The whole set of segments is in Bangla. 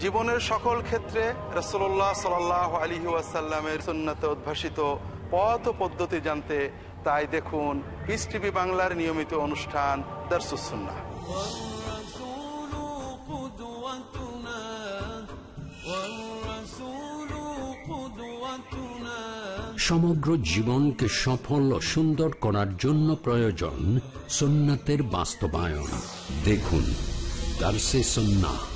জীবনের সকল ক্ষেত্রে রসোল্লাহ সাল আলী ওয়াসাল্লামের সুন্নাতে উদ্ভাসিত পথ পদ্ধতি জানতে তাই দেখুন ইস টিভি বাংলার নিয়মিত অনুষ্ঠান দর্শাহ সমগ্র জীবনকে সফল ও সুন্দর করার জন্য প্রয়োজন সুন্নাতের বাস্তবায়ন। দেখুন দার্সে সুন্না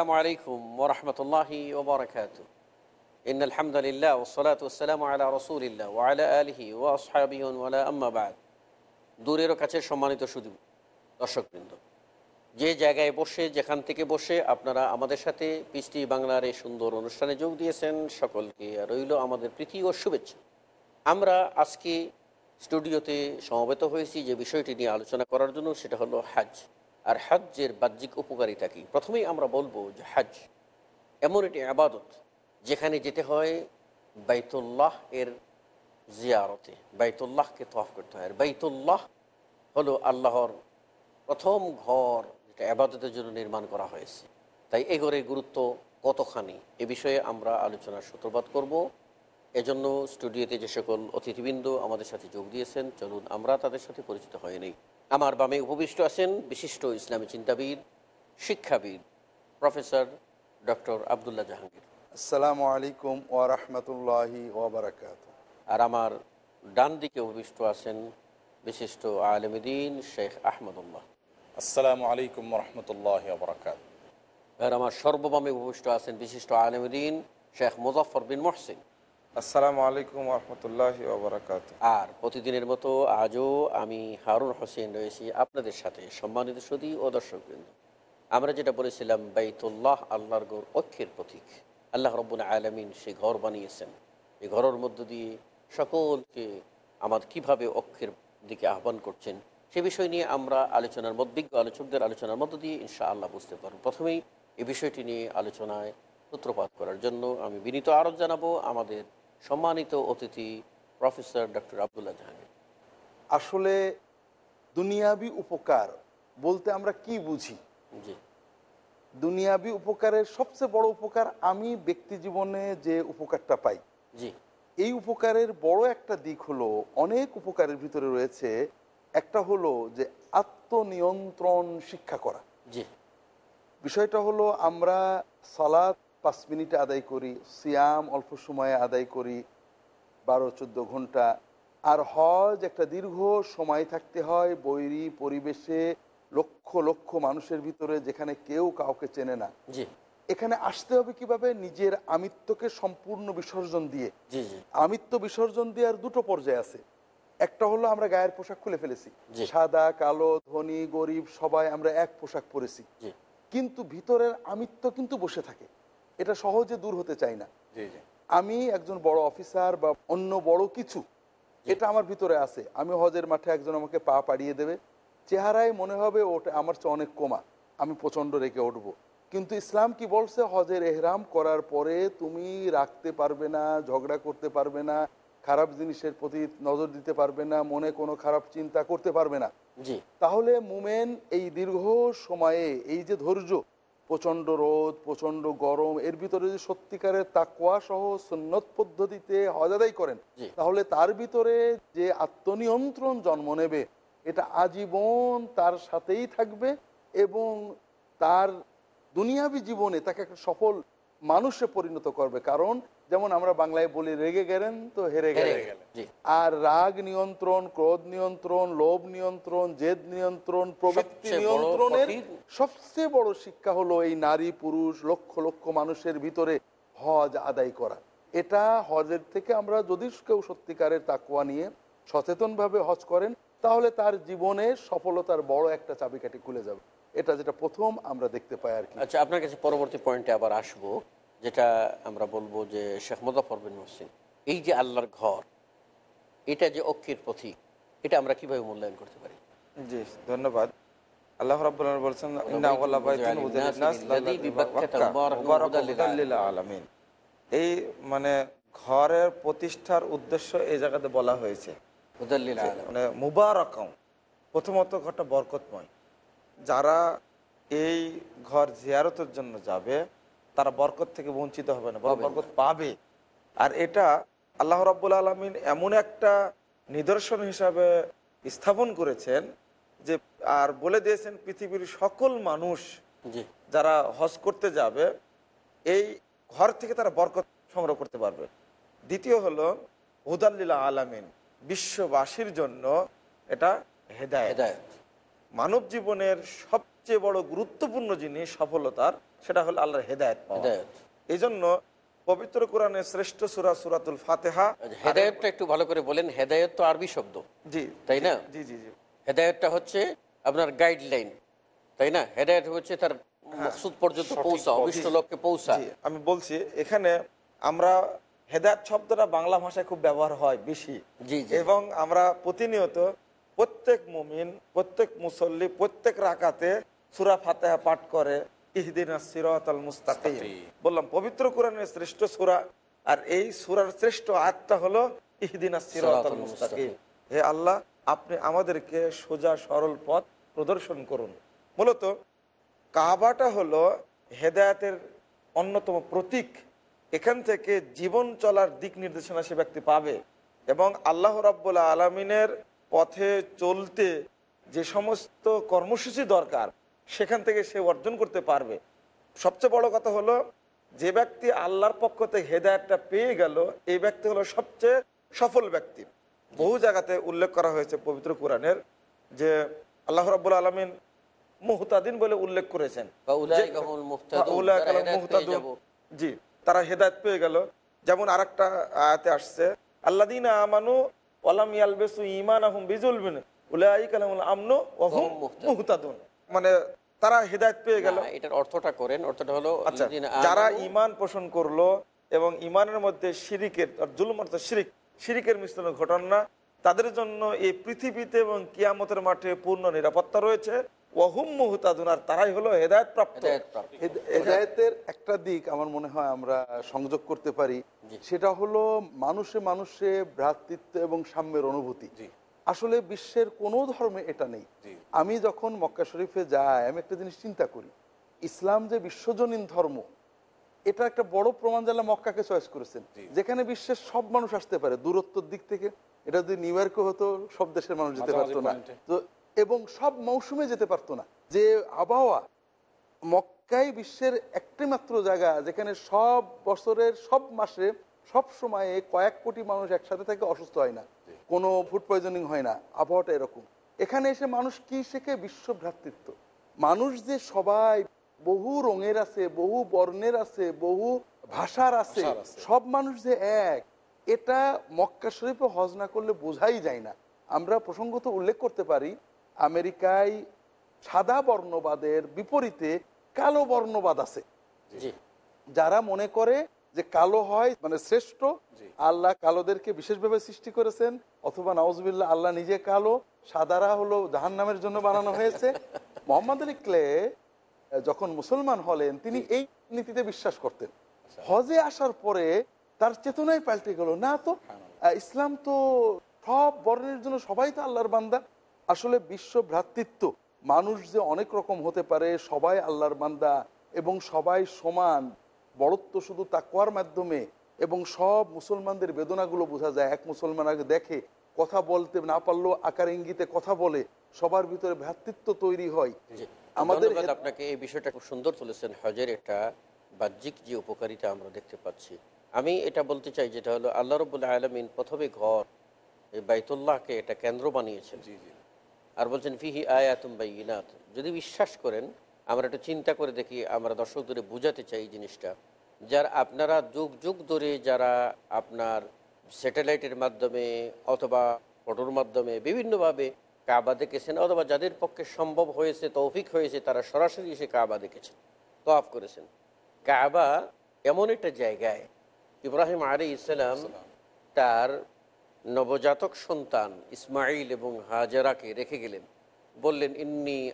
আসসালামু আলাইকুম ওরহমতুল্লাহি ওবরাকাত ইন আলহামদুলিল্লাহ ওসলাত ওসালাম ওয়ালা আলহি ওয়ালা আম্মাবাদ দূরেরও কাছে সম্মানিত শুধু দর্শকবৃন্দ, যে জায়গায় বসে, যেখান থেকে বসে আপনারা আমাদের সাথে পৃষ্টি বাংলার এই সুন্দর অনুষ্ঠানে যোগ দিয়েছেন, সকলকে রইল আমাদের প্রীতি ও শুভেচ্ছা। আমরা আজকে স্টুডিওতে সমবেত হয়েছি, যে বিষয়টি নিয়ে আলোচনা করার জন্য সেটা হলো হাজ। আর হাজ্যের বাহ্যিক উপকারিতা কী? প্রথমেই আমরা বলব যে হাজ এমন একটি আবাদত যেখানে যেতে হয় বাইতুল্লাহ এর জিয়ারতে। বাইতুল্লাহকে তফ করতে হয়। আর বাইতুল্লাহ হলো আল্লাহর প্রথম ঘর যেটা আবাদতের জন্য নির্মাণ করা হয়েছে। তাই এ ঘরের গুরুত্ব কতখানি? এ বিষয়ে আমরা আলোচনার সূত্রপাত করব। এজন্য স্টুডিওতে যে সকল অতিথিবৃন্দ আমাদের সাথে যোগ দিয়েছেন, চলুন আমরা তাদের সাথে পরিচিত হয়ে নেই। আমার বামে উপবিষ্ট আছেন বিশিষ্ট ইসলামী চিন্তাবিদ শিক্ষাবিদ প্রফেসর ডক্টর আবদুল্লাহ জাহাঙ্গীর। আসসালামু আলাইকুম ওয়া রাহমাতুল্লাহি ওয়া বারাকাতুহু। আর আমার ডান দিকে উপবিষ্ট আছেন বিশিষ্ট আলমদিন শেখ আহমদুল্লাহ। আসসালামু আলাইকুম রহমতুল্লাহ বরকাত আর আমার সর্ববামে উপবিষ্ট আছেন বিশিষ্ট আলমদিন শেখ মুজফর বিন মহসিন। আসসালামু আলাইকুম রহমতুল্লাহ আর প্রতিদিনের মতো আজও আমি হারুন হোসেন রয়েছি আপনাদের সাথে সম্মানিত সুদী ও দর্শকবৃন্দ। আমরা যেটা বলেছিলাম, বাইতুল্লাহ আল্লাহর গৌর অক্ষের প্রতীক। আল্লাহ রব্বুল আলমিন সে ঘর বানিয়েছেন। এই ঘরের মধ্য দিয়ে সকলকে আমার কীভাবে অক্ষের দিকে আহ্বান করছেন, সে বিষয় নিয়ে আমরা আলোচনার মত বিজ্ঞ আলোচকদের আলোচনার মধ্য দিয়ে ইনশা আল্লাহ বুঝতে পারব। প্রথমেই এই বিষয়টি নিয়ে আলোচনায় সূত্রপাত করার জন্য আমি বিনীত আরোপ জানাব। আমাদের সম্মানিত অতিথি প্রফেসর ডক্টর আবদুল্লাহ জাহাঙ্গীর। আসলে দুনিয়াবি উপকার বলতে আমরা কি বুঝি? জি। দুনিয়াবি উপকারের সবচেয়ে বড় উপকার আমি ব্যক্তি জীবনে যে উপকারটা পাই। জি। এই উপকারের বড় একটা দিক হলো অনেক উপকারের ভিতরে রয়েছে। একটা হলো যে আত্মনিয়ন্ত্রণ শিক্ষা করা। জি। বিষয়টা হলো আমরা সালাদ পাঁচ মিনিটে আদায় করি সিয়াম অল্প সময়ে আদায় করি বারো চোদ্দ ঘণ্টা। আর হজ একটা দীর্ঘ সময় থাকতে হয় বৈরী পরিবেশে লক্ষ লক্ষ মানুষের ভিতরে যেখানে কেউ কাউকে চেনে না। জি। এখানে আসতে হবে কীভাবে? নিজের আমিত্বকে সম্পূর্ণ বিসর্জন দিয়ে। জি জি। আমিত্ব বিসর্জন দেওয়ার দুটো পর্যায়ে আছে। একটা হলো আমরা গায়ের পোশাক খুলে ফেলেছি। সাদা কালো ধনী গরিব সবাই আমরা এক পোশাক পরেছি। কিন্তু ভিতরের আমিত্ব কিন্তু বসে থাকে। এটা সহজে দূর হতে চাই না। আমি একজন বড় অফিসার বা অন্য বড় কিছু এটা আমার ভিতরে আছে। আমি হজের মাঠে একজন আমাকে পা পাড়িয়ে দেবে। চেহারায় মনে হবে ওটা আমার চেয়ে অনেক কমা। আমি প্রচণ্ড রেখে উঠব। কিন্তু ইসলাম কি বলছে? হজের এহরাম করার পরে তুমি রাখতে পারবে না ঝগড়া করতে পারবে না খারাপ জিনিসের প্রতি নজর দিতে পারবে না মনে কোনো খারাপ চিন্তা করতে পারবে না। জি। তাহলে মুমেন এই দীর্ঘ সময়ে এই যে ধৈর্য প্রচণ্ড রোদ প্রচণ্ড গরম এর ভিতরে যদি সত্যিকারের তাকুয়া সহ সুন্নত পদ্ধতিতে হজাদাই করেন তাহলে তার ভিতরে যে আত্মনিয়ন্ত্রণ জন্ম নেবে এটা আজীবন তার সাথেই থাকবে এবং তার দুনিয়াবী জীবনে তাকে একটা সফল মানুষে পরিণত করবে। কারণ যেমন আমরা বাংলায় বলি রেগে গেলেন তো হেরে। জি। আর রাগ নিয়ন্ত্রণ ক্রোধ নিয়ন্ত্রণ লোভ নিয়ন্ত্রণ জেদ নিয়ন্ত্রণ প্রবৃত্তি নিয়ন্ত্রণের সবচেয়ে বড় শিক্ষা হলো এই নারী পুরুষ লক্ষ লক্ষ মানুষের ভিতরে হজ আদায় করা। এটা হজের থেকে আমরা যদি কেউ সত্যিকারের তাকুয়া নিয়ে সচেতনভাবে হজ করেন তাহলে তার জীবনে সফলতার বড় একটা চাবিকাঠি খুলে যাবে। এটা যেটা প্রথম আমরা দেখতে পাই আর কি। আচ্ছা আপনার কাছে পরবর্তী পয়েন্টে আবার আসব যেটা আমরা বলব যে শেখ মুজাফর বিন হোসেন এই যে আল্লাহর ঘর এটা যে অক্ষের পথিক এটা আমরা কীভাবে মূল্যায়ন করতে পারি? জি ধন্যবাদ। আল্লাহ আলামিন এই মানে ঘরের প্রতিষ্ঠার উদ্দেশ্য এই জায়গাতে বলা হয়েছে। মানে মুবারকম প্রথমত ঘরটা বরকতময়। যারা এই ঘর জিয়ারতের জন্য যাবে তারা বরকত থেকে বঞ্চিত হবে না বরং বরকত পাবে। আর এটা আল্লাহ রাব্বুল আলমিন এমন একটা নিদর্শন হিসাবে স্থাপন করেছেন যে আর বলে দিয়েছেন পৃথিবীর সকল মানুষ যারা হজ করতে যাবে এই ঘর থেকে তারা বরকত সংগ্রহ করতে পারবে। দ্বিতীয় হলো হুদাল্লিলা আলামিন বিশ্ববাসীর জন্য এটা হেদায়ত। মানব জীবনের সবচেয়ে বড় গুরুত্বপূর্ণ জিনিস সফলতার সেটা হলো আল্লাহর হেদায়ত এই জন্য পবিত্র কোরআনের শ্রেষ্ঠ সুরা সুরাতুল ফাতেহা হেদায়তটা একটু ভালো করে বলেন হেদায়ত তো আরবি শব্দ। জি তাই না? জি জি জি। হেদায়তটা হচ্ছে আপনার গাইডলাইন তাই না? হেদায়ত হচ্ছে তার মকসুদ পর্যন্ত পৌঁছা অভিষ্ট লক্ষ্যে পৌঁছা। আমি বলছি এখানে আমরা হেদায়ত শব্দটা বাংলা ভাষায় খুব ব্যবহার হয় বেশি। এবং আমরা প্রতিনিয়ত প্রত্যেক মুমিন প্রত্যেক মুসল্লি প্রত্যেক রাকাতে সুরা ফাতেহা পাঠ করে ইহদিন সিরাতাল মুস্তাকিম। বললাম পবিত্র কোরআনের শ্রেষ্ঠ সুরা আর এই সুরার শ্রেষ্ঠ আত্মা হলো ইহদিন সিরাতাল মুস্তাকিম। হে আল্লাহ আপনি আমাদেরকে সোজা সরল পথ প্রদর্শন করুন। মূলত কাবাটা হলো হেদায়াতের অন্যতম প্রতীক। এখান থেকে জীবন চলার দিক নির্দেশনা সে ব্যক্তি পাবে। এবং আল্লাহ রাব্বুল্লাহ আলমিনের পথে চলতে যে সমস্ত কর্মসূচি দরকার সেখান থেকে সে অর্জন করতে পারবে। সবচেয়ে বড় কথা হলো যে ব্যক্তি আল্লাহর পক্ষ থেকে হেদায়তটা পেয়ে গেল এই ব্যক্তি হলো সবচেয়ে সফল ব্যক্তি। বহু জায়গাতে উল্লেখ করা হয়েছে পবিত্র কোরআনের যে আল্লাহ রাব্বুল আলমিন মুহতাদিন বলে উল্লেখ করেছেন। জি তারা হেদায়ত পেয়ে গেল। যেমন আরেকটা আয়াতে আসছে আল্লাদিন আমানু ওয়ালাম ইয়ালবেসু বিজুলমিন উলাইকা লাহুমুল আমনু ওয়া হুম মুহতাদুন। মানে তারা হৃদায়ত পেয়ে গেল। এটার অর্থটা করেন অর্থটা হলো আচ্ছা যারা ইমান পোষণ করল এবং ইমানের মধ্যে শিরিকের জুলুম অর্থাৎ শিরিক শিরিকের মিশ্রণের ঘটনা তাদের জন্য এই পৃথিবীতে এবং কিয়ামতের মাঠে পূর্ণ নিরাপত্তা রয়েছে। ওয়াহুম মুহতাদুন আর তারাই হলো হেদায়ত প্রাপ্ত হেদায়েতের একটা দিক আমার মনে হয় আমরা সংযোগ করতে পারি সেটা হলো মানুষে মানুষে ভ্রাতৃত্ব এবং সাম্যের অনুভূতি। আসলে বিশ্বের কোনো ধর্মে এটা নেই। আমি যখন মক্কা শরীফে যাই আমি একটা জিনিস চিন্তা করি ইসলাম যে বিশ্বজনীন ধর্ম এটা একটা বড় প্রমাণ জানলে মক্কাকে চয়েস করেছেন। যেখানে বিশ্বের সব মানুষ আসতে পারে দূরত্বর দিক থেকে এটা যদি নিউ ইয়র্কে হতো সব দেশের মানুষ যেতে পারতো না। তো এবং সব মৌসুমে যেতে পারতো না। যে আবহাওয়া মক্কাই বিশ্বের একটি মাত্র জায়গা যেখানে সব বছরের সব মাসে সব সময়ে কয়েক কোটি মানুষ একসাথে থেকে অসুস্থ হয় না। কোনো ফুড পয়জনিং হয় না। আবহাওয়াটা এরকম। এখানে এসে মানুষ কি শেখে? বিশ্ব ভ্রাতৃত্ব। মানুষ যে সবাই বহু রঙের আছে বহু বর্ণের আছে বহু ভাষার আছে। সব মানুষ যে এক এটা মক্কা শরীফে হজ না করলে বোঝাই যায় না। আমরা প্রসঙ্গত উল্লেখ করতে পারি আমেরিকায় সাদা বর্ণবাদের বিপরীতে কালো বর্ণবাদ আছে। যারা মনে করে যে কালো হয় মানে শ্রেষ্ঠ আল্লাহ কালোদেরকে বিশেষভাবে সৃষ্টি করেছেন অথবা নওয়াজবিল্লাহ আল্লাহ নিজে কালো সাদারা হলো জাহান নামের জন্য বানানো হয়েছে। মোহাম্মদ আলী ক্লে যখন মুসলমান হলেন তিনি এই নীতিতে বিশ্বাস করতেন। হজে আসার পরে তার চেতনায় পাল্টে গেল। না তো ইসলাম তো সব বর্ণের জন্য সবাই তো আল্লাহর বান্দা। আসলে বিশ্ব ভ্রাতৃত্ব মানুষ যে অনেক রকম হতে পারে সবাই আল্লাহর বান্দা এবং সবাই সমান বড়ত্ব শুধু তাকুয়ার মাধ্যমে এবং সব মুসলমানদের বেদনাগুলো বোঝা যায়। এক মুসলমান আগে দেখে কথা বলতে না পারলেও আকার ইঙ্গিতে কথা বলে সবার ভিতরে ভ্রাতৃত্ব তৈরি হয়। আমাদের আপনাকে এই বিষয়টা খুব সুন্দর তুলেছেন। হজের একটা বাহ্যিক যে উপকারিতা আমরা দেখতে পাচ্ছি। আমি এটা বলতে চাই যেটা হলো আল্লাহ রবুল্লা আলমিন প্রথমে ঘর এই বাইতুল্লাহকে এটা কেন্দ্র বানিয়েছেন। জি জি। আর বলছেন, ফিহি আয়াতুম বাইনাত যদি বিশ্বাস করেন, আমরা একটু চিন্তা করে দেখি, আমরা দর্শকদের বোঝাতে চাই এই জিনিসটা, যার আপনারা যুগ যুগ ধরে যারা আপনার স্যাটেলাইটের মাধ্যমে অথবা ফটোর মাধ্যমে বিভিন্নভাবে কাবা দেখেছেন, অথবা যাদের পক্ষে সম্ভব হয়েছে, তৌফিক হয়েছে, তারা সরাসরি এসে কাবা দেখেছেন তফ করেছেন। কাবা এমন একটা জায়গায়, ইব্রাহিম আলী ইসলাম তার নবজাতক সন্তান ইসমাইল এবং হাজারাকে রেখে গেলেন। বললেন ইন্নি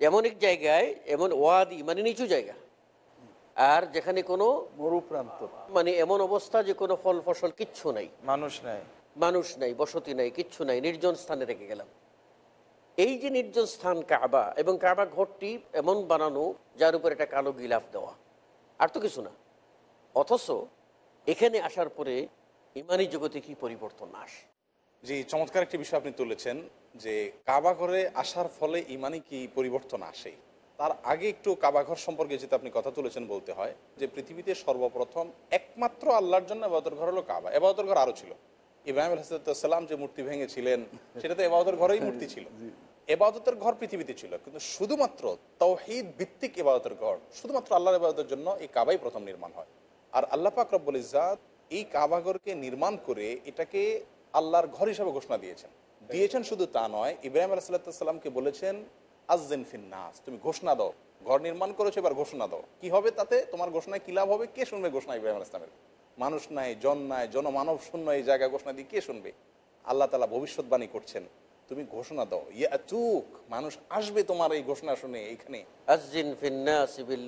এমন এক জায়গায় এমন ওয়াদি মানে নিচু জায়গা আর যেখানে কোনো মরুপ্রান্ত মানে এমন অবস্থা যে কোনো ফল ফসল কিচ্ছু নাই। মানুষ নাই। মানুষ নাই বসতি নাই কিচ্ছু নাই নির্জন স্থানে রেখে গেলাম। এই যে নির্জন স্থান কাবা এবং কাবা ঘরটি এমন বানানো যার উপর একটা কালো গিলাফ দেওয়া আর তো কিছু না। অথচ এখানে আসার পরে ইমানি জগতে কি পরিবর্তন আসে? জি চমৎকার একটি বিষয় আপনি তুলেছেন যে কাবা ঘরে আসার ফলে ইমানি কি পরিবর্তন আসে? তার আগে একটু কাবাঘর সম্পর্কে যেটা আপনি কথা তুলেছেন বলতে হয় যে পৃথিবীতে সর্বপ্রথম একমাত্র আল্লাহর জন্য এবাদতের ঘর হলো কাবা। এবাদতের ঘর আরও ছিল। ইব্রাহিম আলহাম যে মূর্তি ভেঙেছিলেন সেটা তো এবাদতের ঘরেই মূর্তি ছিল। এবাদতের ঘর পৃথিবীতে ছিল, কিন্তু শুধুমাত্র তৌহিদ ভিত্তিক এবাদতের ঘর, শুধুমাত্র আল্লাহর এবাদতের জন্য এই কাবাই প্রথম নির্মাণ হয়। আর আল্লাহ পাক রব্বুল ইজাদ এই কাবাঘরকে নির্মাণ করে এটাকে আল্লাহর ঘর হিসাবে ঘোষণা দিয়েছেন। দিয়েছেন শুধু তা নয়, ইব্রাহিম আলাহিসাল্লামকে বলেছেন আজদিন ফিন্নাস তুমি ঘোষণা দাও। ঘর নির্মাণ করেছ, এবার ঘোষণা দাও। কি হবে তাতে? তোমার ঘোষণায় কি লাভ হবে? কে শুনবে ঘোষণা ইব্রাহিম আলাইসলামের মানুষ নাই, জন নাই, জনমানব শূন্য এই জায়গায় ঘোষণা দিয়ে কে শুনবে? আল্লাহ তালা ভবিষ্যৎবাণী করছেন। তুমি ঘোষণা দাও ইয়াতুক মানুষ আসবে তোমার এই ঘোষণা শুনে এখানে আজ্জিন ফিন্নাস বিল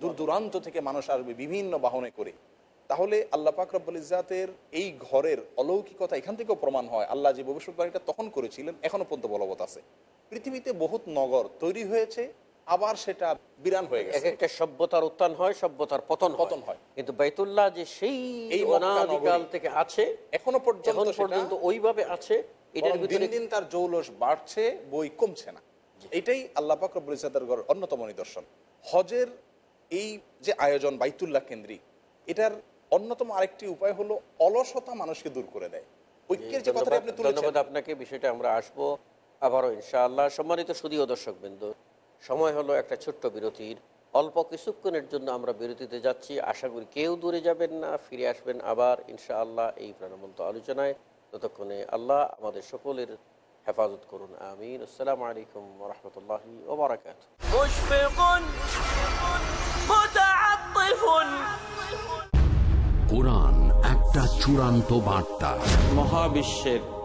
দূর দূরান্ত থেকে মানুষ আসবে বিভিন্ন বাহনে করে। তাহলে আল্লাহ পাক এই ঘরের অলৌকিকতা এখান থেকেও প্রমাণ হয়। আল্লাহ যে ভবিষ্যৎবাণীটা তখন করেছিলেন এখনও পর্যন্ত বলবৎ আছে। পৃথিবীতে বহুত নগর তৈরি হয়েছে আবার সেটা বিরান হয়ে গেছে। একটা সভ্যতার উত্থান হয় সভ্যতার পতন পতন হয়। কিন্তু বাইতুল্লাহ যে সেই এই অনাদিকাল থেকে আছে এখনও পর্যন্ত পর্যন্ত ওইভাবে আছে এটার দিন ভিতরে দিন তার জৌলস বাড়ছে বই কমছে না। এটাই আল্লাহ পাক রব্বুল ঘর অন্যতম নিদর্শন। হজের এই যে আয়োজন বাইতুল্লাহ কেন্দ্রিক এটার অন্যতম আরেকটি উপায় হলো অলসতা মানুষকে দূর করে দেয়। ঐক্যের যে কথাটা আপনি ধন্যবাদ আপনাকে বিষয়টা আমরা আসব আবারও ইনশাআল্লাহ। সম্মানিত সুদীয় দর্শক বিন্দু সময় হলো একটা ছোট্ট বিরতির। অল্প কিছুক্ষণের জন্য আমরা বিরতিতে যাচ্ছি। আশা করি কেউ দূরে যাবেন না ফিরে আসবেন আবার ইনশাআল্লাহ এই প্রাণবন্ত আলোচনায়। ততক্ষণে আল্লাহ আমাদের সকলের হেফাজত করুন। আমিন। আসসালাম আলাইকুম রহমতুল্লাহ ওবরাকাত। কোরআন একটা চূড়ান্ত বার্তা। মহাবিশ্বের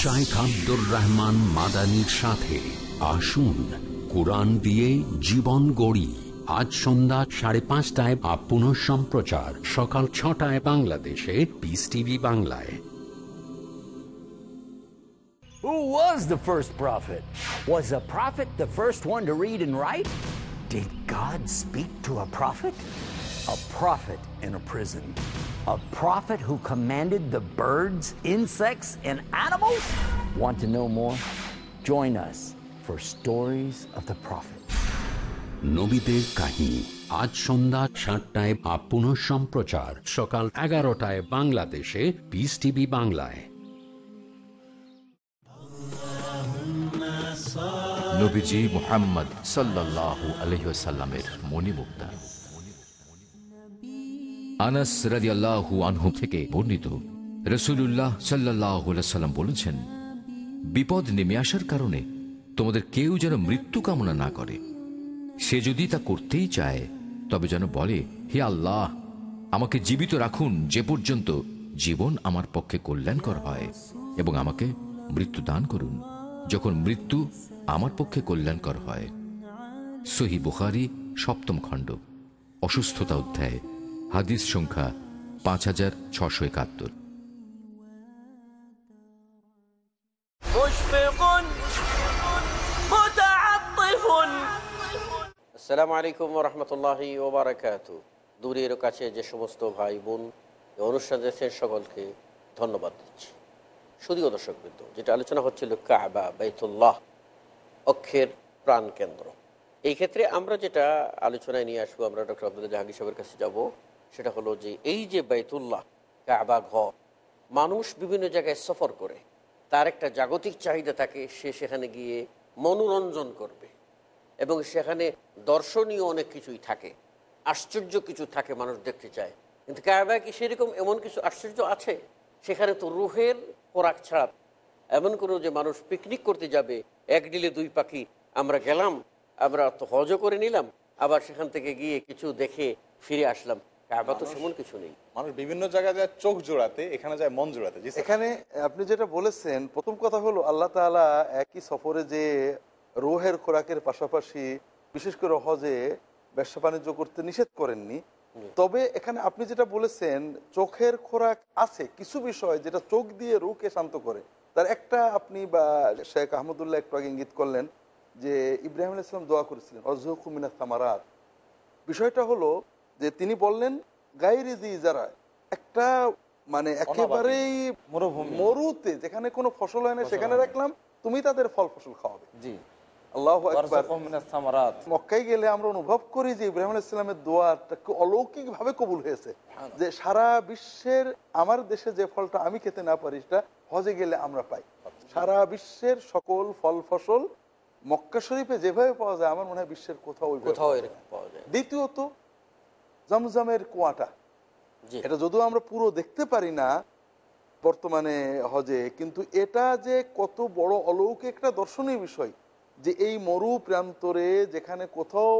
শাইখ আব্দুর রহমান মাদানির সাথে আসুন কোরআন দিয়ে জীবন গড়ি আজ সন্ধ্যা সাড়ে পাঁচটায় বা পুনঃ সম্প্রচার সকাল ছটায় বাংলাদেশে পিস টিভি বাংলায় Who was the first prophet? Was a prophet the first one to read and write? Did God speak to a prophet? A prophet in a prison. A prophet who commanded the birds, insects, and animals? Want to know more? Join us for Stories of the Prophet. নবীদের কাহিনী আজ সন্ধ্যা সাতটায় বা পুনঃ সম্প্রচার সকাল এগারোটায় বাংলাদেশে পিস টিভি বাংলায় নবীজি মোহাম্মদ সাল্লাল্লাহু আলহিসাল্লামের মণিমুক্তা আনাস রাদিয়াল্লাহু আনহু থেকে বর্ণিত রসুল্লাহ সাল্লাহ সাল্লাম বলেছেন, বিপদ নেমে আসার কারণে তোমাদের কেউ যেন মৃত্যু কামনা না করে। সে যদি তা করতেই চায়, তবে যেন বলে, হে আল্লাহ, আমাকে জীবিত রাখুন যে পর্যন্ত জীবন আমার পক্ষে কল্যাণকর হয় এবং আমাকে মৃত্যু দান করুন, যখন মৃত্যু আমার পক্ষে কল্যাণকর হয়। সহি বুখারি সপ্তম খণ্ড, অসুস্থতা অধ্যায় হাদিস সংখ্যা পাঁচ হাজার ছশো একাত্তর। সালাম আলাইকুম রহমতুল্লাহ ওবরাকাত দূরের কাছে যে সমস্ত ভাই বোন অনুষ্ঠান দেশের সকলকে ধন্যবাদ দিচ্ছি। শুধুও দর্শকবৃন্দ যেটা আলোচনা হচ্ছিল কাবা বাইতুল্লাহ অক্ষের প্রাণকেন্দ্র। এই ক্ষেত্রে আমরা যেটা আলোচনায় নিয়ে আসব আমরা ডক্টর আব্দুল্লাহ জাহাঙ্গীর সাহেবের কাছে যাব। সেটা হলো যে এই যে বাইতুল্লাহ, কাবা ঘর, মানুষ বিভিন্ন জায়গায় সফর করে, তার একটা জাগতিক চাহিদা থাকে, সে সেখানে গিয়ে মনোরঞ্জন করবে। এবং সেখানে দর্শনীয় অনেক কিছুই থাকে, আশ্চর্য কিছু থাকে মানুষ দেখতে চায়। কিন্তু কায়বা কি সেরকম এমন কিছু আশ্চর্য আছে? সেখানে তো রুহের খোরাক ছাড়া এমন কোনো যে মানুষ পিকনিক করতে যাবে, এক ডিলে দুই পাখি, আমরা গেলাম, আমরা তো হজও করে নিলাম, আবার সেখান থেকে গিয়ে কিছু দেখে ফিরে আসলাম। কায়বা তো সেমন কিছু নেই। মানুষ বিভিন্ন জায়গায় যায় চোখ জোড়াতে এখানে যায় মন জোড়াতে। এখানে আপনি যেটা বলেছেন প্রথম কথা হলো আল্লাহ তাআলা একই সফরে যে রোহের খোরাকের পাশাপাশি বিশেষ করে হজে ব্যবসা বাণিজ্য করতে নিষেধ করেননি। তবে এখানে আপনি যেটা বলেছেন চোখের খোরাক আছে কিছু বিষয় যেটা চোখ দিয়ে রুকে শান্ত করে। তার একটা আপনি বা শেখ আহমদুল্লাহ একটু আগে ইঙ্গিত করলেন যে ইব্রাহিম আলাইহিস দোয়া করেছিলেন অজহুকুমিনা সামারাত। বিষয়টা হলো যে তিনি বললেন গাইরি দি যারা একটা মানে একেবারেই মরুতে যেখানে কোনো ফসল হয় না সেখানে রাখলাম তুমি তাদের ফল ফসল খাওয়াবে। জি। মক্কায় গেলে আমরা অনুভব করি যে ইব্রাহিম আলাইসালামের দোয়াটা অলৌকিক ভাবে কবুল হয়েছে। যে সারা বিশ্বের আমার দেশে যে ফলটা আমি খেতে না পারি সেটা হজে গেলে আমরা পাই। সারা বিশ্বের সকল ফল ফসল মক্কা শরীফে যেভাবে পাওয়া যায় আমার মনে হয় বিশ্বের কোথাও কোথাও এরকম পাওয়া যায়। দ্বিতীয়ত জমজমের কুয়াটা। এটা যদিও আমরা পুরো দেখতে পারি না বর্তমানে হজে কিন্তু এটা যে কত বড় অলৌকিক একটা দর্শনীয় বিষয় যে এই মরু প্রান্তরে যেখানে কোথাও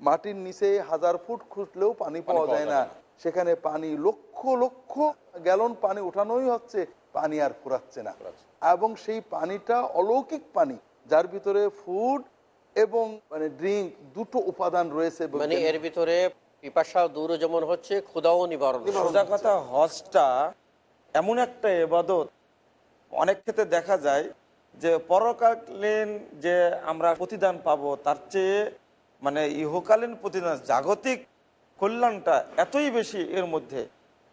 মাটির নিচে হাজার ফুট খুঁজলেও পানি পাওয়া যায় না। সেখানে পানি লক্ষ লক্ষ গ্যালন পানি ওঠানোই হচ্ছে পানি আর ফুরাচ্ছে না। এবং সেই পানিটা অলৌকিক পানি যার ভিতরে ফুড এবং মানে ড্রিঙ্ক দুটো উপাদান রয়েছে। মানে এর ভিতরে পিপাসা দূর যেমন হচ্ছে ক্ষুদাও নিবারণ সোজা কথা হজটা এমন একটা এবাদত। অনেক ক্ষেত্রে দেখা যায় যে পরকালীন যে আমরা প্রতিদান পাবো, তার চেয়ে মানে ইহকালীন প্রতিদান, জাগতিক কল্যাণটা এতই বেশি এর মধ্যে।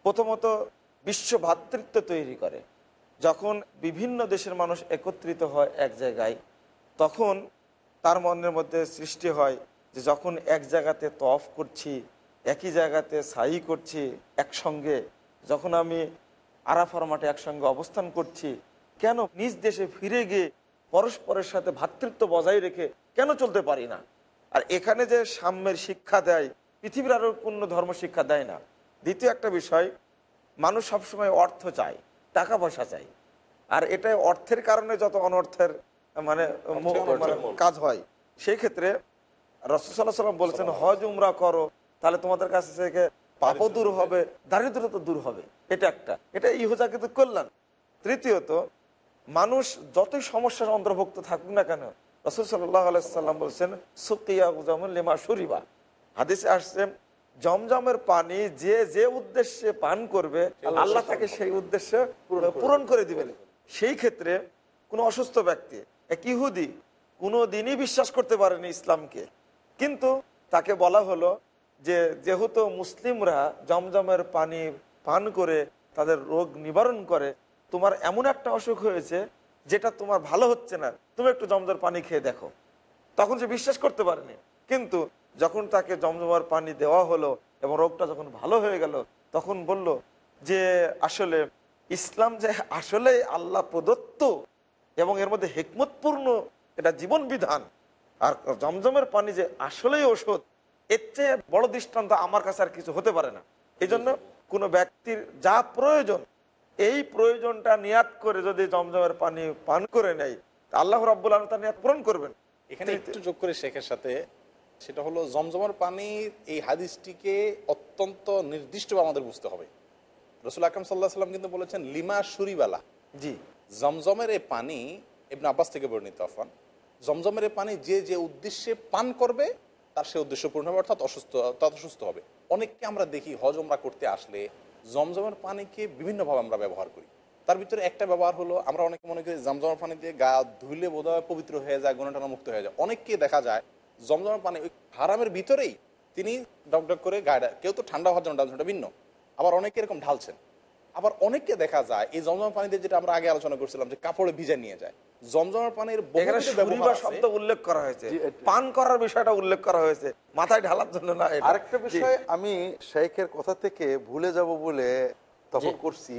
প্রথমত বিশ্ব ভ্রাতৃত্ব তৈরি করে। যখন বিভিন্ন দেশের মানুষ একত্রিত হয় এক জায়গায়, তখন তার মনের মধ্যে সৃষ্টি হয় যে যখন এক জায়গাতে তফ করছি একই জায়গাতে সাই করছি একসঙ্গে। যখন আমি আরাফার মাঠে একসঙ্গে অবস্থান করছি কেন নিজ দেশে ফিরে গিয়ে পরস্পরের সাথে ভ্রাতৃত্ব বজায় রেখে কেন চলতে পারি না? আর এখানে যে সাম্যের শিক্ষা দেয় পৃথিবীর আরও কোনো ধর্ম শিক্ষা দেয় না। দ্বিতীয় একটা বিষয় মানুষ সবসময় অর্থ চায় টাকা পয়সা চায়। আর এটা অর্থের কারণে যত অনর্থের মানে মানে কাজ হয়। সেই ক্ষেত্রে রসুসাল্লাহ সাল্লাম বলেছেন হজ উমরা করো। তাহলে তোমাদের কাছে থেকে পাপও দূর হবে দারিদ্রতা দূর হবে। এটা একটা। এটা ইহজাকে তো কল্যাণ। তৃতীয়ত মানুষ যতই সমস্যার অন্তর্ভুক্ত থাকুক না কেন রসুল সাল্লাহ আলাইসাল্লাম বলছেন সুকিয়া উজামুল লিমা শরীবা। হাদিসে আসছে জমজমের পানি যে যে উদ্দেশ্যে পান করবে আল্লাহ তাকে সেই উদ্দেশ্যে পূরণ করে দিবেন। সেই ক্ষেত্রে কোনো অসুস্থ ব্যক্তি এক ইহুদি কোনো দিনই বিশ্বাস করতে পারেনি ইসলামকে। কিন্তু তাকে বলা হলো যে যেহেতু মুসলিমরা জমজমের পানি পান করে তাদের রোগ নিবারণ করে, তোমার এমন একটা অসুখ হয়েছে যেটা তোমার ভালো হচ্ছে না, তুমি একটু জমজমের পানি খেয়ে দেখো। তখন সে বিশ্বাস করতে পারেনি। কিন্তু যখন তাকে জমজমার পানি দেওয়া হলো এবং রোগটা যখন ভালো হয়ে গেল, তখন বলল যে আসলে ইসলাম যে আসলে আল্লাহ প্রদত্ত এবং এর মধ্যে হেকমতপূর্ণ এটা জীবন বিধান। আর জমজমের পানি যে আসলেই ওষুধ এর চেয়ে বড় দৃষ্টান্ত আমার কাছে আর কিছু হতে পারে না। এই জন্য কোনো ব্যক্তির যা প্রয়োজন এই প্রয়োজনটা নিয়াত করে যদি জমজমের পানি পান করে নেয় তা আল্লাহ রাব্বুল আলম তার নিয়াত পূরণ করবেন। এখানে একটু যোগ করে শেখের সাথে সেটা হলো জমজমের পানির এই হাদিসটিকে অত্যন্ত নির্দিষ্টভাবে আমাদের বুঝতে হবে। রসুল আকরম সাল্লাহ সাল্লাম কিন্তু বলেছেন লিমা সুরিবালা। জি। জমজমের এই পানি ইবনে আব্বাস থেকে বর্ণিত আফান জমজমের এই পানি যে যে উদ্দেশ্যে পান করবে তার সে উদ্দেশ্য পূর্ণ হবে, অর্থাৎ অসুস্থ তত সুস্থ হবে। অনেককে আমরা দেখি হজমরা করতে আসলে জমজমের পানিকে বিভিন্নভাবে আমরা ব্যবহার করি। তার ভিতরে একটা ব্যবহার হলো, আমরা অনেকে মনে করি জমজমের পানি দিয়ে গা ধুইলে বোধহয় পবিত্র হয়ে যায় গুণটানা মুক্ত হয়ে যায়। অনেককে দেখা যায় জমজমের পানি ওই হারামের ভিতরেই তিনি ডক করে গায়ে কেউ তো ঠান্ডা হওয়ার জন্য ঢালছেন ওটা ভিন্ন। আবার অনেকে এরকম ঢালছেন। আবার অনেককে দেখা যায় এই জমজমের পানিতে যেটা আমরা আগে আলোচনা করছিলাম যে কাপড়ে ভিজে নিয়ে যায়। জমজমের পানির। শব্দ উল্লেখ করা হয়েছে। পান করার বিষয়টা উল্লেখ করা হয়েছে। মাথায় ঢালার জন্য না আরেকটা বিষয় আমি শেখের কথা থেকে ভুলে যাব বলে তখন করছি।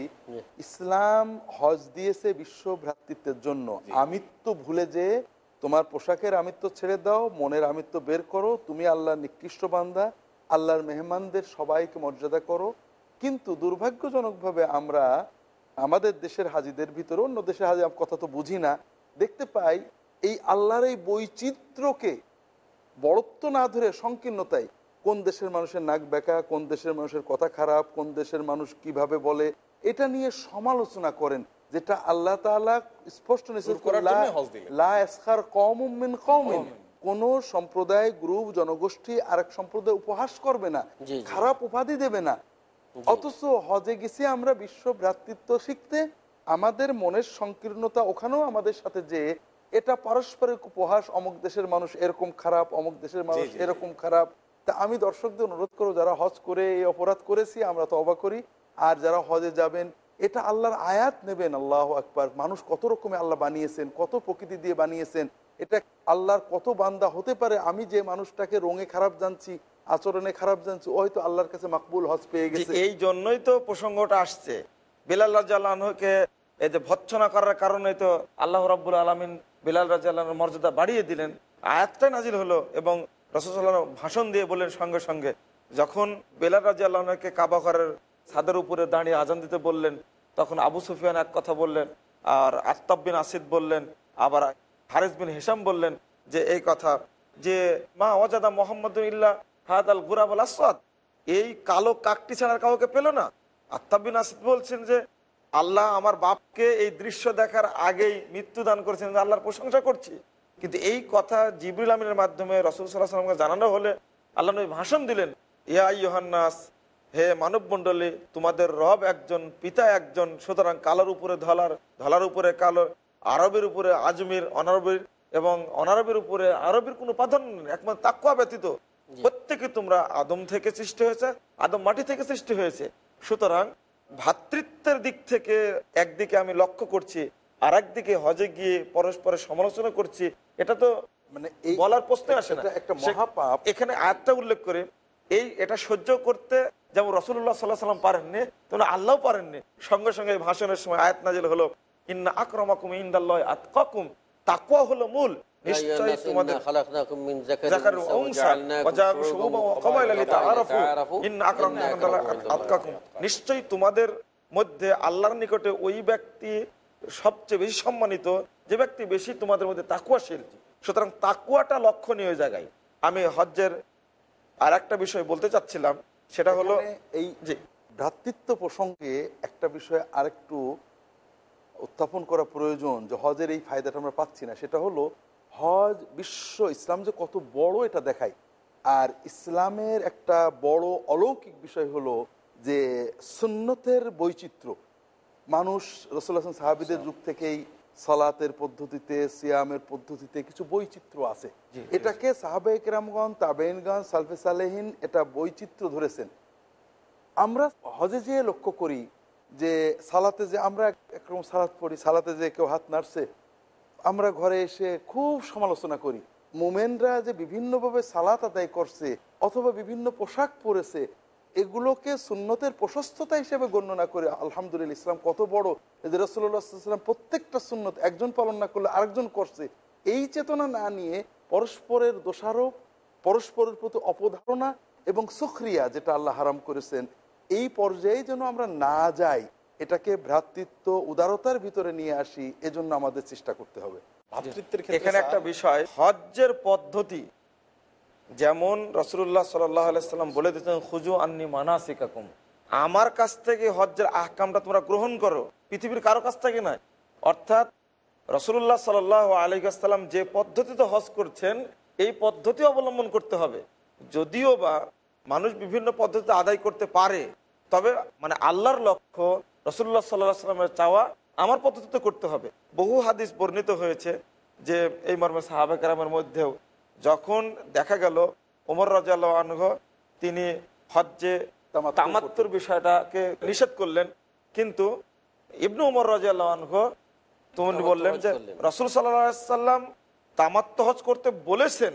ইসলাম হজ দিয়েছে বিশ্ব ভ্রাতৃত্বের জন্য আমিত্ব ভুলে যে তোমার পোশাকের আমিত্ব ছেড়ে দাও মনের আমিত্ব বের করো তুমি আল্লাহর নিকৃষ্ট বান্দা আল্লাহর মেহমানদের সবাইকে মর্যাদা করো। কিন্তু দুর্ভাগ্যজনকভাবে আমরা আমাদের দেশের হাজিদের ভিতরে অন্য দেশের হাজি কথা তো বুঝি না দেখতে পাই এই আল্লাহর এই বৈচিত্র্যকে বড়ত্ব না ধরে সংকীর্ণতায় কোন দেশের মানুষের নাক বেঁকা কোন দেশের মানুষের কথা খারাপ কোন দেশের মানুষ কীভাবে বলে এটা নিয়ে সমালোচনা করেন যেটা আল্লাহ তাআলা স্পষ্ট। কোন সম্প্রদায় গ্রুপ জনগোষ্ঠী আরেক সম্প্রদায় উপহাস করবে না। খারাপ উপাধি দেবে না অথচ হজে গেছি আমরা বিশ্ব ভ্রাতৃত্ব শিখতে আমাদের মনের সংকীর্ণতা ওখানেও আমাদের সাথে যে এটা পারস্পরিক উপহাস অমুক দেশের মানুষ এরকম খারাপ অমুক দেশের মানুষ। এরকম খারাপ। তা আমি দর্শকদের অনুরোধ করব যারা হজ করে এই অপরাধ করেছি আমরা তো অবাক করি। আর যারা হজে যাবেন এটা আল্লাহর আয়াত নেবেন আল্লাহ আকবার। মানুষ কত রকমে আল্লাহ বানিয়েছেন কত প্রকৃতি দিয়ে বানিয়েছেন এটা আল্লাহর কত বান্দা হতে পারে আমি যে মানুষটাকে রঙে খারাপ জানছি আচরণে খারাপ জানছি ওই তো আল্লাহর কাছে মাকবুল হজ পেয়ে গেছে। এই জন্যই তো প্রসঙ্গটা আসছে। বিলাল রাজাকে এই যে ভৎসনা করার কারণে তো আল্লাহ রাব্বুল আলমিন বিলাল রাজার মর্যাদা বাড়িয়ে দিলেন। আয়াতটা নাজিল হলো এবং রসদাল্লাহ ভাষণ দিয়ে বললেন সঙ্গে সঙ্গে যখন বেলাল রাজি আল্লাহকে কাবা ঘরের ছাদের উপরে দাঁড়িয়ে আজান দিতে বললেন তখন আবু সুফিয়ান এক কথা বললেন আর আত্তাব বিন আসিদ বললেন আবার হারিস বিন হেসাম বললেন যে এই কথা যে মা ওয়াজাদা মোহাম্মদ ইল্লা হাদ আল গুরাব আল আসাদ এই কালো কাকটি ছাড়া কাউকে পেল না। আত্তাবিন আসিদ বলছেন যে, আল্লাহ আমার বাপকে এই দৃশ্য দেখার আগেই মৃত্যু দান করেছেন আল্লাহর প্রশংসা করছি। কিন্তু এই কথা জিবরুল আমিনের মাধ্যমে রসুল সাল্লাহ সাল্লামকে জানানো হলে আল্লাহ নবী ভাষণ দিলেন, ইয়া ইয়োহান্নাস হে মানব মণ্ডলী তোমাদের রব একজন, পিতা একজন, সুতরাং কালোর উপরে ধলার ধলার উপরে কালো, আরবের উপরে আজমির, অনারবির এবং অনারবের উপরে আরবের কোনো প্রাধান্য একমাত্র তাকুয়া ব্যতীত প্রত্যেকে তোমরা আদম থেকে সৃষ্টি হয়েছে আদম মাটি থেকে সৃষ্টি হয়েছে। সুতরাং ভ্রাতৃত্বের দিক থেকে একদিকে আমি লক্ষ্য করছি আর একদিকে হজে গিয়ে পরস্পরের সমালোচনা করছি। এটা তো মানে এই বলার প্রশ্ন আসে না। একটা মহাপাপ। এখানে আয়াতটা উল্লেখ করে এই এটা সহ্য করতে যেমন রসুল্লাহ সাল্লাহ সাল্লাম পারেননি তেমন আল্লাহ পারেননি। সঙ্গে সঙ্গে ভাষণের সময় আয়াত নাজিল হলো ইন্না আক্রমাকুম ইন্দাল্লাহ আতকাকুম তাকুয়া হলো মূল তোমাদের নিশ্চয়ই তোমাদের মধ্যে আল্লাহর নিকটে ওই ব্যক্তি সবচেয়ে বেশি সম্মানিত যে ব্যক্তি বেশি তোমাদের মধ্যে তাকুয়াশীল। সুতরাং তাকুয়াটা লক্ষণীয় জায়গায়। আমি হজ্জের আর একটা বিষয় বলতে চাচ্ছিলাম সেটা হলো এই যে ভ্রাতৃত্ব প্রসঙ্গে একটা বিষয় আরেকটু উত্থাপন করা প্রয়োজন যে হজের এই ফায়দাটা আমরা পাচ্ছি না। সেটা হলো হজ বিশ্ব ইসলাম যে কত বড় এটা দেখায়। আর ইসলামের একটা বড় অলৌকিক বিষয় হলো যে সুন্নতের বৈচিত্র্য। মানুষ রসুল্লাহ সাহাবিদের যুগ থেকেই সালাতের পদ্ধতিতে সিয়ামের পদ্ধতিতে কিছু বৈচিত্র্য আছে। এটাকে সাহাবে কেরামগঞ্জ তাবেইনগঞ্জ সালফে সালেহিন এটা বৈচিত্র্য ধরেছেন। আমরা হজে যেয়ে লক্ষ্য করি যে সালাতে যে আমরা এক- একরকম সালাত পড়ি সালাতে যে কেউ হাত নাড়ছে আমরা ঘরে এসে খুব সমালোচনা করি। মোমেনরা যে বিভিন্নভাবে সালাত আদায় করছে অথবা বিভিন্ন পোশাক পরেছে, এগুলোকে সুন্নতের প্রশস্ততা হিসেবে গণ্য না করে আলহামদুলিল্লাহ ইসলাম কত বড়। যে রসুল্লাহাম প্রত্যেকটা সুন্নত একজন পালন না করলে আরেকজন করছে। এই চেতনা না নিয়ে পরস্পরের দোষারোপ, পরস্পরের প্রতি অপধারণা এবং সুক্রিয়া যেটা আল্লাহ হারাম করেছেন, এই পর্যায়ে যেন আমরা না যাই এটাকে ভ্রাতৃত্ব উদারতার ভিতরে নিয়ে আসি এজন্য আমাদের চেষ্টা করতে হবে। এখানে একটা বিষয় হজ্জের পদ্ধতি যেমন রসুল্লাহ সাল্লাম বলে দিয়েছেন খুজু আন্নি মানাসিকাকুম। আমার কাছ থেকে হজ্জের আহকামটা তোমরা গ্রহণ করো পৃথিবীর কারও কাছ থেকে নয়। অর্থাৎ রসুল্লাহ সাল আলিকাল্লাম যে পদ্ধতিতে হজ করছেন এই পদ্ধতি অবলম্বন করতে হবে। যদিও বা মানুষ বিভিন্ন পদ্ধতিতে আদায় করতে পারে তবে মানে আল্লাহর লক্ষ্য রসুল্লাহ সাল্লাহ সাল্লামের চাওয়া আমার পদ্ধতিতে করতে হবে। বহু হাদিস বর্ণিত হয়েছে যে এই মর্মে সাহাবাকেরামের মধ্যেও যখন দেখা গেল ওমর রাজা আনহ তিনি হজ্জে তামাত্তুর বিষয়টাকে নিষেধ করলেন। কিন্তু ইবনু উমর রাজা আনহ তুমি বললেন যে। রসুল সাল্লাম তামাত্ম হজ করতে বলেছেন।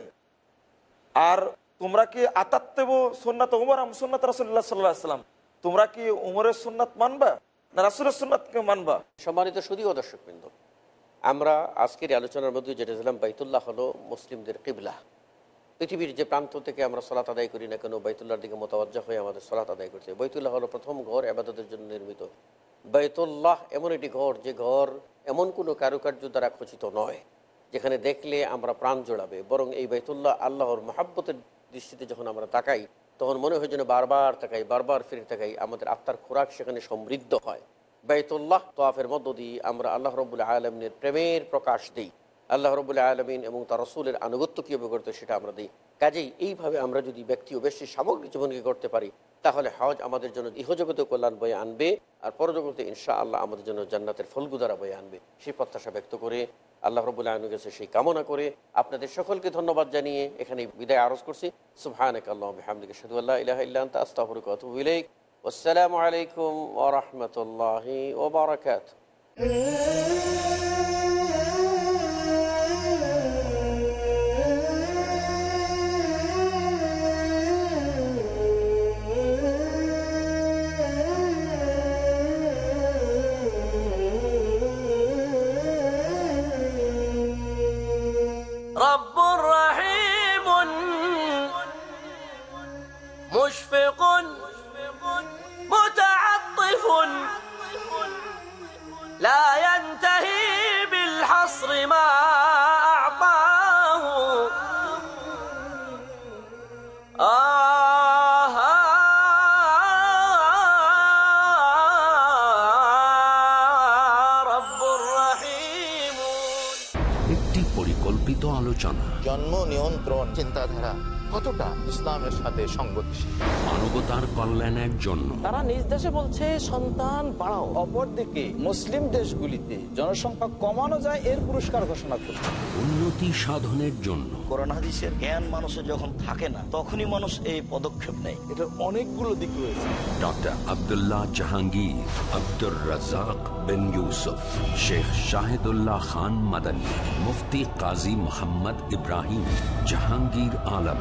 আর তোমরা কি আতাত্তেব সুন্নাত উমর আম সুন্নাত রাসুল্লাহ সাল্লাহ সাল্লাম তোমরা কি উমরের সুন্নাত মানবা? না, রাসুলের সুন্নাতকে মানবা। সম্মানিত সুদীয় দর্শকবৃন্দ, আমরা আজকের আলোচনার মধ্যে যেটা ছিলাম বাইতুল্লাহ হলো মুসলিমদের কিবলা। পৃথিবীর যে প্রান্ত থেকে আমরা সলাত আদায় করি না কেন, বাইতুল্লাহর দিকে মোতাবজ্জা হয়ে আমাদের সলাত আদায় করছে। বাইতুল্লাহ হলো প্রথম ঘর আবাদতের জন্য নির্মিত। বাইতুল্লাহ এমন একটি ঘর, যে ঘর এমন কোনো কারুকার্য দ্বারা খচিত নয়, যেখানে দেখলে আমরা প্রাণ জোড়াবে। বরং এই বাইতুল্লাহ আল্লাহর মহাব্বতের দৃষ্টিতে যখন আমরা তাকাই তখন মনে হয় যেন বারবার তাকাই, বারবার ফিরে তাকাই, আমাদের আত্মার খোরাক সেখানে সমৃদ্ধ হয়। বাইতুল্লাহ তোয়াফের মধ্য দিয়ে আমরা আল্লাহ রবুল্লা আলমিনের প্রেমের প্রকাশ দিই। আল্লাহ রবুল্লা আলমিন এবং তার রসুলের আনুগত্য কীভাবে করতে সেটা আমরা দিই। কাজেই এইভাবে আমরা যদি ব্যক্তি ও বেশি সামগ্রিক জীবনকে করতে পারি, তাহলে হজ আমাদের জন্য ইহজগতে কল্যাণ বয়ে আনবে, আর পরজগতে ইনশা আল্লাহ আমাদের জন্য জান্নাতের ফলগুদারা বয়ে আনবে। সেই প্রত্যাশা ব্যক্ত করে আল্লাহ রবুল্লা আলমের কাছে সেই কামনা করে আপনাদের সকলকে ধন্যবাদ জানিয়ে এখানে বিদায় আরজ করছি। সুবহানাক আল্লাহ হামদিকে সাদু আল্লাহ ইলাহা ইল্লা আনতা, আস্তাগফিরুকা ওয়া আতুবু ইলাইক। আসসালামু আলাইকুম সংগতিশীল। মানবতার কল্যাণের জন্য। তারা নিজ দেশে বলছে সন্তান বাড়াও। অপরদিকে মুসলিম দেশগুলিতে জনসংখ্যা কমানো যায় এর পুরস্কার ঘোষণা করছে। উন্নতি সাধনের জন্য। জ্ঞান মানুষের যখন থাকে না তখনই মানুষ এই পদক্ষেপ নেয়। এটার অনেকগুলো দিক রয়েছে। ডক্টর আবদুল্লাহ জাহাঙ্গীর আব্দুর রাজাক বিন ইউসুফ শেখ শাহিদুল্লাহ খান মাদানী মুফতি কাজী মোহাম্মদ ইব্রাহিম জাহাঙ্গীর আলম।